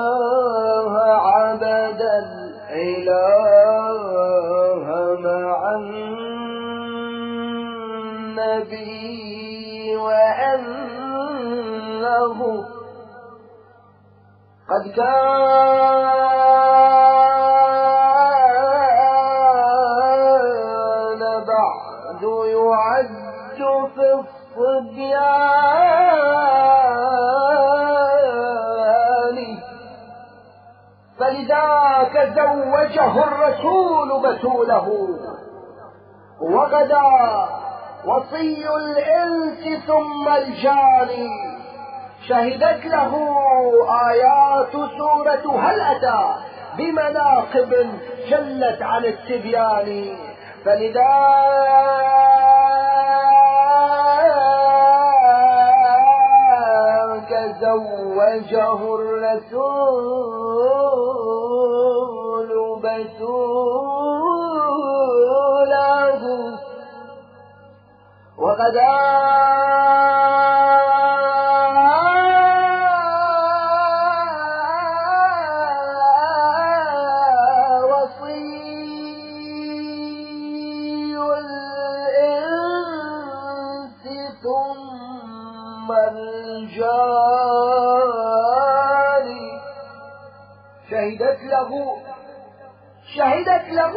الإله عبد الإله مع النبي وأنه قد كان بعد يعد في الصبيان. فلذاك زوجه الرسول بتوله. وغدا وصي الإنس ثم الجاني شهدت له آيات سورة هل أتى بمناقب جلت عن التبيان. فلذاك زوجه الرسول بتوله وغدا وصي ثم الجاني شهدت له شهدت له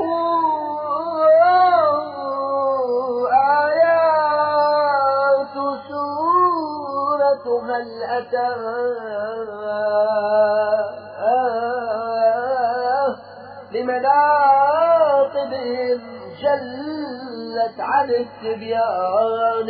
آيات سورة هل أتى جلت عن التبيان.